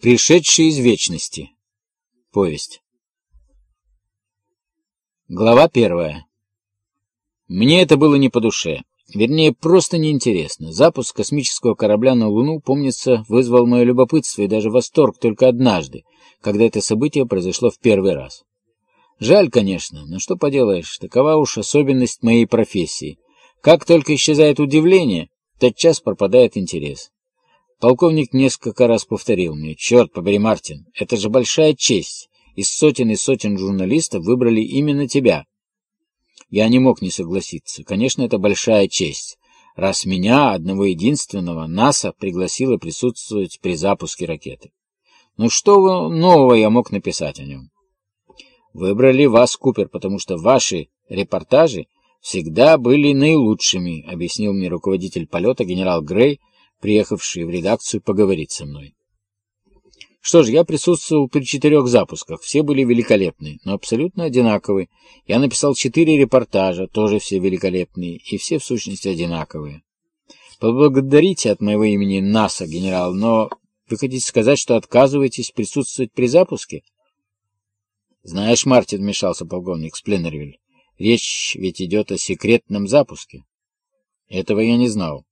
Пришедший из вечности. Повесть. Глава первая. Мне это было не по душе. Вернее, просто неинтересно. Запуск космического корабля на Луну, помнится, вызвал мое любопытство и даже восторг только однажды, когда это событие произошло в первый раз. Жаль, конечно, но что поделаешь, такова уж особенность моей профессии. Как только исчезает удивление, тотчас пропадает интерес. Полковник несколько раз повторил мне, «Черт побери, Мартин, это же большая честь. Из сотен и сотен журналистов выбрали именно тебя». Я не мог не согласиться. Конечно, это большая честь, раз меня, одного единственного, НАСА пригласило присутствовать при запуске ракеты. Ну что нового я мог написать о нем? Выбрали вас, Купер, потому что ваши репортажи всегда были наилучшими, объяснил мне руководитель полета генерал Грей, приехавший в редакцию поговорить со мной. Что ж, я присутствовал при четырех запусках. Все были великолепны, но абсолютно одинаковые. Я написал четыре репортажа, тоже все великолепные, и все в сущности одинаковые. Поблагодарите от моего имени НАСА, генерал, но вы хотите сказать, что отказываетесь присутствовать при запуске? Знаешь, Мартин, вмешался полковник Спленнервиль, речь ведь идет о секретном запуске. Этого я не знал.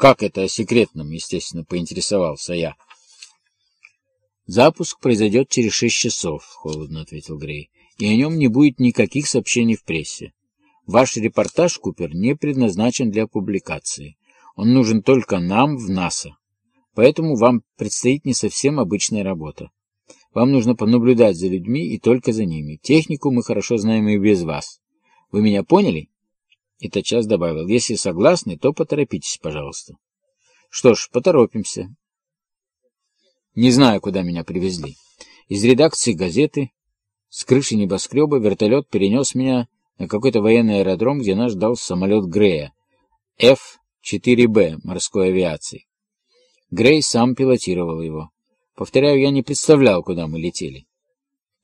Как это о секретном, естественно, поинтересовался я. Запуск произойдет через шесть часов, холодно ответил Грей, и о нем не будет никаких сообщений в прессе. Ваш репортаж, Купер, не предназначен для публикации. Он нужен только нам в НАСА. Поэтому вам предстоит не совсем обычная работа. Вам нужно понаблюдать за людьми и только за ними. Технику мы хорошо знаем и без вас. Вы меня поняли? И тотчас добавил, если согласны, то поторопитесь, пожалуйста. Что ж, поторопимся. Не знаю, куда меня привезли. Из редакции газеты, с крыши небоскреба, вертолет перенес меня на какой-то военный аэродром, где нас ждал самолет Грея, F-4B морской авиации. Грей сам пилотировал его. Повторяю, я не представлял, куда мы летели.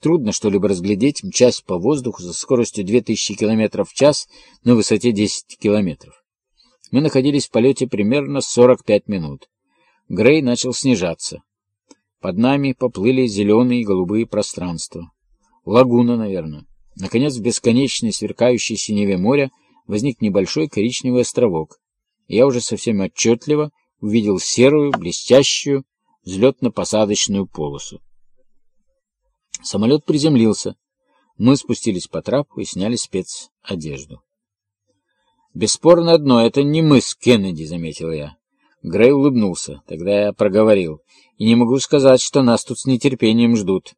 Трудно что-либо разглядеть, мчась по воздуху со скоростью 2000 км в час на высоте 10 км. Мы находились в полете примерно 45 минут. Грей начал снижаться. Под нами поплыли зеленые и голубые пространства. Лагуна, наверное. Наконец, в бесконечной сверкающей синеве моря возник небольшой коричневый островок. я уже совсем отчетливо увидел серую, блестящую, взлетно-посадочную полосу. Самолет приземлился. Мы спустились по трапу и сняли спецодежду. «Бесспорно одно, это не мы с Кеннеди», — заметил я. Грей улыбнулся. Тогда я проговорил. «И не могу сказать, что нас тут с нетерпением ждут».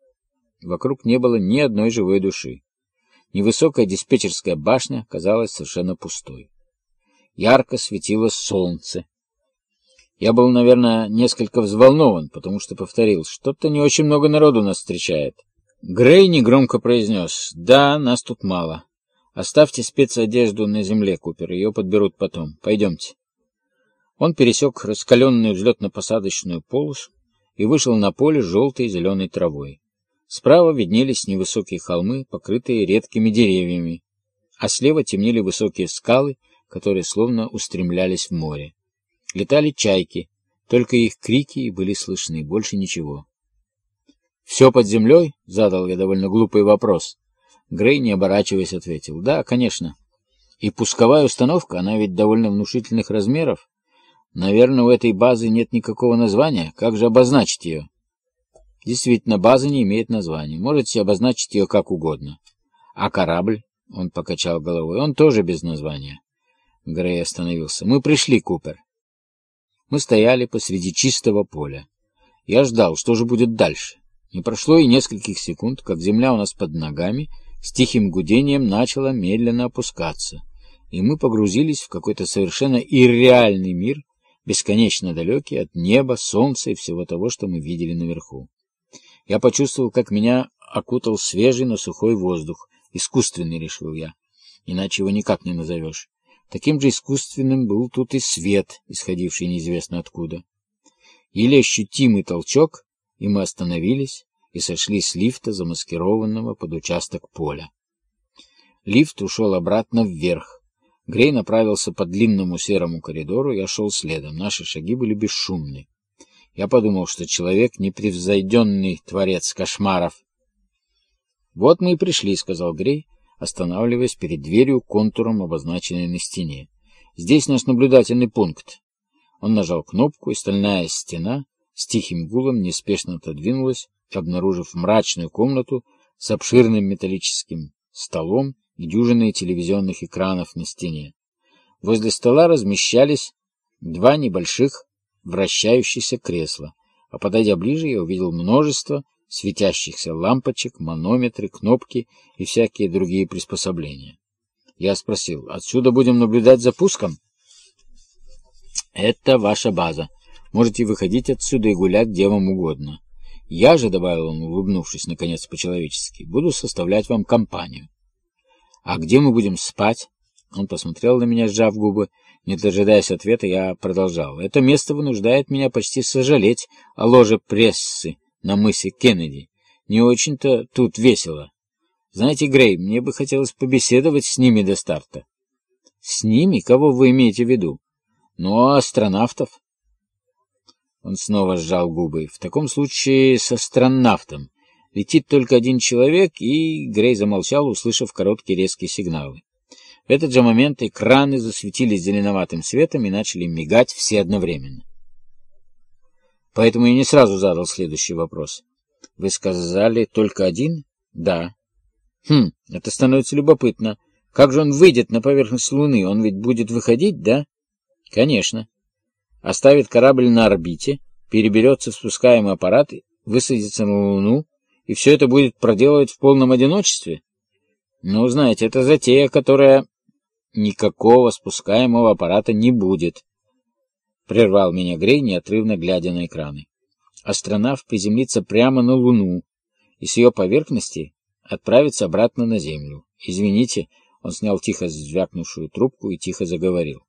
Вокруг не было ни одной живой души. Невысокая диспетчерская башня казалась совершенно пустой. Ярко светило солнце. Я был, наверное, несколько взволнован, потому что повторил, что-то не очень много народу нас встречает. Грей негромко произнес, «Да, нас тут мало. Оставьте спецодежду на земле, Купер, ее подберут потом. Пойдемте». Он пересек раскаленную взлетно-посадочную полосу и вышел на поле желтой и зеленой травой. Справа виднелись невысокие холмы, покрытые редкими деревьями, а слева темнели высокие скалы, которые словно устремлялись в море. Летали чайки, только их крики были слышны, больше ничего. «Все под землей?» — задал я довольно глупый вопрос. Грей, не оборачиваясь, ответил. «Да, конечно. И пусковая установка, она ведь довольно внушительных размеров. Наверное, у этой базы нет никакого названия. Как же обозначить ее?» «Действительно, база не имеет названия. Можете обозначить ее как угодно. А корабль?» — он покачал головой. «Он тоже без названия». Грей остановился. «Мы пришли, Купер». Мы стояли посреди чистого поля. Я ждал, что же будет дальше. Не прошло и нескольких секунд, как земля у нас под ногами с тихим гудением начала медленно опускаться, и мы погрузились в какой-то совершенно ирреальный мир, бесконечно далекий от неба, солнца и всего того, что мы видели наверху. Я почувствовал, как меня окутал свежий, но сухой воздух. Искусственный, решил я. Иначе его никак не назовешь. Таким же искусственным был тут и свет, исходивший неизвестно откуда. Или ощутимый толчок, и мы остановились и сошли с лифта, замаскированного под участок поля. Лифт ушел обратно вверх. Грей направился по длинному серому коридору, я шел следом. Наши шаги были бесшумны. Я подумал, что человек — непревзойденный творец кошмаров. «Вот мы и пришли», — сказал Грей, останавливаясь перед дверью, контуром, обозначенной на стене. «Здесь наш наблюдательный пункт». Он нажал кнопку, и стальная стена с тихим гулом неспешно отодвинулась, обнаружив мрачную комнату с обширным металлическим столом и дюжиной телевизионных экранов на стене. Возле стола размещались два небольших вращающихся кресла, а подойдя ближе, я увидел множество светящихся лампочек, манометры, кнопки и всякие другие приспособления. Я спросил, отсюда будем наблюдать за пуском? Это ваша база. Можете выходить отсюда и гулять где вам угодно. Я же, — добавил он, улыбнувшись, наконец, по-человечески, — буду составлять вам компанию. А где мы будем спать? Он посмотрел на меня, сжав губы. Не дожидаясь ответа, я продолжал. Это место вынуждает меня почти сожалеть о ложе прессы на мысе Кеннеди. Не очень-то тут весело. Знаете, Грей, мне бы хотелось побеседовать с ними до старта. С ними? Кого вы имеете в виду? Ну, а астронавтов? Он снова сжал губы. В таком случае с астронавтом. Летит только один человек, и Грей замолчал, услышав короткие резкие сигналы. В этот же момент экраны засветились зеленоватым светом и начали мигать все одновременно. Поэтому я не сразу задал следующий вопрос. Вы сказали только один? Да. Хм, это становится любопытно. Как же он выйдет на поверхность Луны? Он ведь будет выходить, да? Конечно. Оставит корабль на орбите, переберется в спускаемый аппарат, высадится на Луну, и все это будет проделывать в полном одиночестве? Ну, знаете, это затея, которая никакого спускаемого аппарата не будет. Прервал меня Грей, неотрывно глядя на экраны. Астронавт приземлится прямо на Луну и с ее поверхности отправится обратно на Землю. Извините, он снял тихо звякнувшую трубку и тихо заговорил.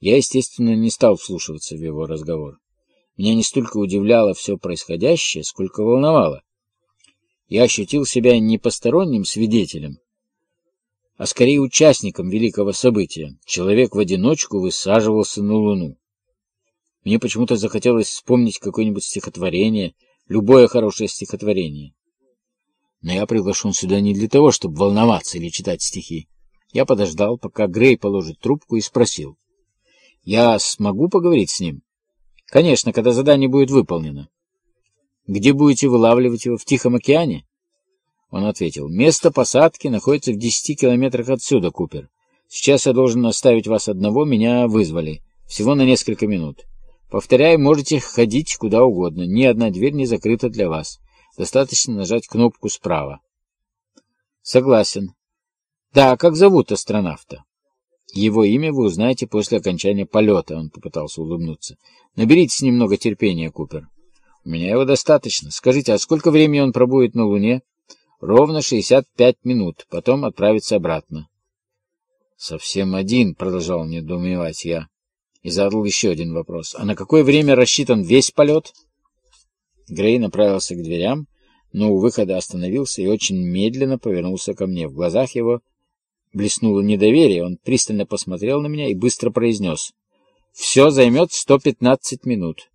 Я, естественно, не стал вслушиваться в его разговор. Меня не столько удивляло все происходящее, сколько волновало. Я ощутил себя не посторонним свидетелем, а скорее участником великого события. Человек в одиночку высаживался на Луну. Мне почему-то захотелось вспомнить какое-нибудь стихотворение, любое хорошее стихотворение. Но я приглашен сюда не для того, чтобы волноваться или читать стихи. Я подождал, пока Грей положит трубку, и спросил. «Я смогу поговорить с ним?» «Конечно, когда задание будет выполнено». «Где будете вылавливать его? В Тихом океане?» Он ответил, «Место посадки находится в десяти километрах отсюда, Купер. Сейчас я должен оставить вас одного, меня вызвали. Всего на несколько минут. Повторяю, можете ходить куда угодно. Ни одна дверь не закрыта для вас. Достаточно нажать кнопку справа». «Согласен. Да, как зовут астронавта?» «Его имя вы узнаете после окончания полета», — он попытался улыбнуться. «Наберитесь немного терпения, Купер». «У меня его достаточно. Скажите, а сколько времени он пробудет на Луне?» Ровно 65 минут, потом отправиться обратно. «Совсем один», — продолжал недоумевать я, и задал еще один вопрос. «А на какое время рассчитан весь полет?» Грей направился к дверям, но у выхода остановился и очень медленно повернулся ко мне. В глазах его блеснуло недоверие, он пристально посмотрел на меня и быстро произнес. «Все займет 115 минут».